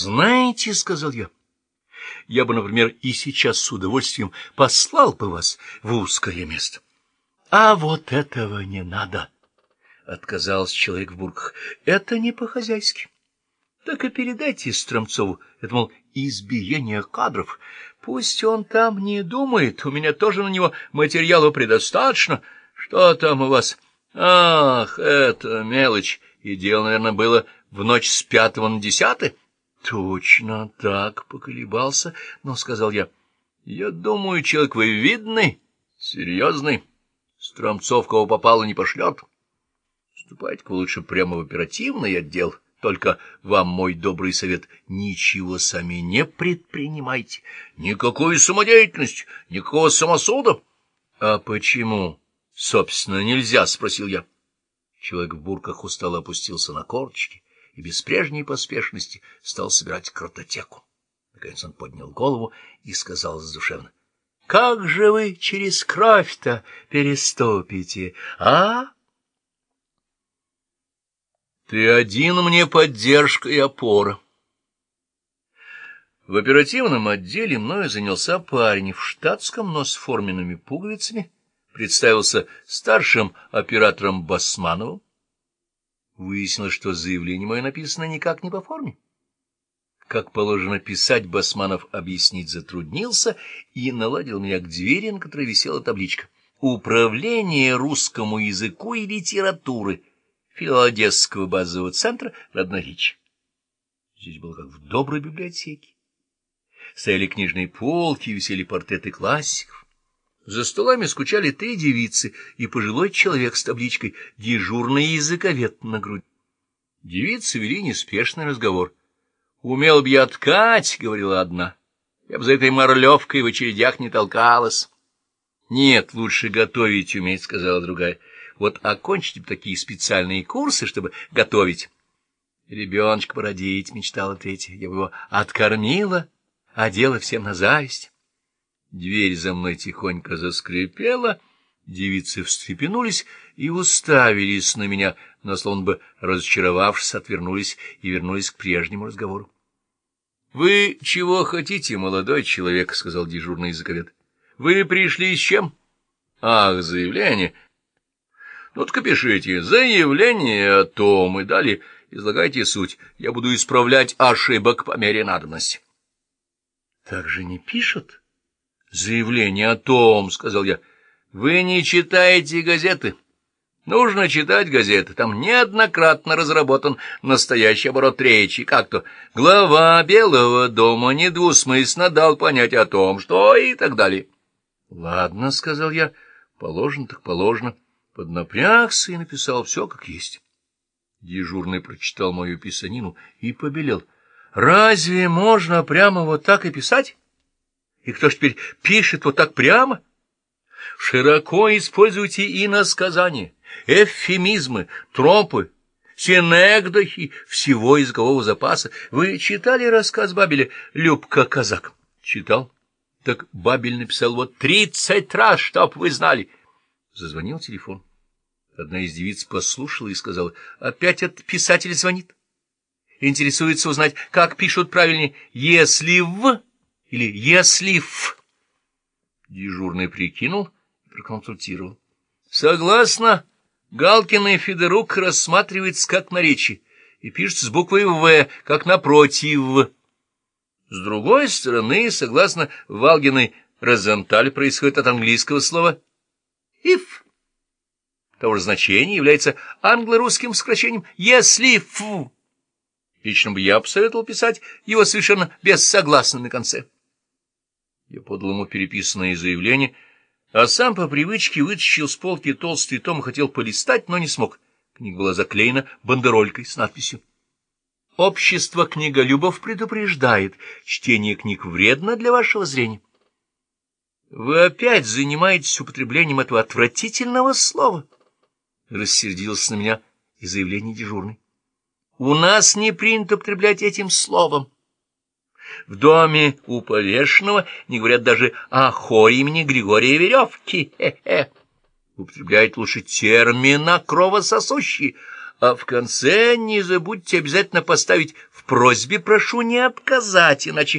Знаете, — сказал я, — я бы, например, и сейчас с удовольствием послал бы вас в узкое место. — А вот этого не надо, — отказался человек в бурках. — Это не по-хозяйски. Так и передайте Стромцову, это, мол, избиение кадров. Пусть он там не думает, у меня тоже на него материала предостаточно. Что там у вас? Ах, это мелочь. И дело, наверное, было в ночь с пятого на десятое. Точно так, поколебался, но сказал я. Я думаю, человек вы видный, серьезный. Стромцов, кого попало, не пошлет. Ступайте-ка лучше прямо в оперативный отдел. Только вам мой добрый совет — ничего сами не предпринимайте. Никакой самодеятельности, никакого самосуда. — А почему, собственно, нельзя? — спросил я. Человек в бурках устало опустился на корточки и без прежней поспешности стал собирать картотеку. Наконец он поднял голову и сказал задушевно. — Как же вы через кровь-то переступите, а? — ты один мне поддержка и опора. В оперативном отделе мною занялся парень в штатском, но с форменными пуговицами, представился старшим оператором Басмановым. Выяснилось, что заявление мое написано никак не по форме. Как положено писать, Басманов объяснить затруднился и наладил меня к двери, на которой висела табличка «Управление русскому языку и литературы» филодесского базового центра Роднович. Здесь было как в доброй библиотеке. Стояли книжные полки, висели портреты классиков. За столами скучали три девицы и пожилой человек с табличкой «Дежурный языковед» на грудь. Девицы вели неспешный разговор. «Умел бы я ткать», — говорила одна. «Я бы за этой морлевкой в очередях не толкалась». «Нет, лучше готовить уметь», — сказала другая. Вот окончите такие специальные курсы, чтобы готовить. Ребеночка породить, мечтала третья. Я бы его откормила, одела всем на зависть. Дверь за мной тихонько заскрипела, девицы встрепенулись и уставились на меня, но, словно бы разочаровавшись, отвернулись и вернулись к прежнему разговору. — Вы чего хотите, молодой человек? — сказал дежурный языковед. — Вы пришли с чем? — Ах, заявление. Ну-ка пишите заявление о том и далее излагайте суть. Я буду исправлять ошибок по мере надобности. — Так же не пишут? — Заявление о том, — сказал я. — Вы не читаете газеты. Нужно читать газеты. Там неоднократно разработан настоящий оборот речи. Как-то глава Белого дома недвусмысленно дал понять о том, что и так далее. — Ладно, — сказал я, — положено так положено. — поднапрягся и написал все как есть. Дежурный прочитал мою писанину и побелел. — Разве можно прямо вот так и писать? И кто ж теперь пишет вот так прямо? Широко используйте иносказания, эвфемизмы, тропы, синекдохи всего языкового запаса. Вы читали рассказ Бабеля «Любка казак»? Читал. Так Бабель написал вот тридцать раз, чтоб вы знали. Зазвонил телефон. Одна из девиц послушала и сказала, «Опять этот писатель звонит. Интересуется узнать, как пишут правильнее, если в или если в». Дежурный прикинул и проконсультировал. «Согласно, Галкин и Федорук рассматривается как наречие и пишется с буквой «В», как напротив. С другой стороны, согласно Валгиной, Розенталь происходит от английского слова «if» того же значения является англо-русским сокращением «если фу». Лично бы я посоветовал писать его совершенно без согласной на конце. Я подал ему переписанное заявление, а сам по привычке вытащил с полки толстый том хотел полистать, но не смог. Книга была заклеена бандеролькой с надписью. Общество книголюбов предупреждает, чтение книг вредно для вашего зрения. Вы опять занимаетесь употреблением этого отвратительного слова. — рассердился на меня и заявление дежурный. — У нас не принято употреблять этим словом. В доме у повешенного не говорят даже о хоре имени Григория Веревки. Хе-хе. Употребляют лучше термина «кровососущий», а в конце не забудьте обязательно поставить в просьбе прошу не отказать, иначе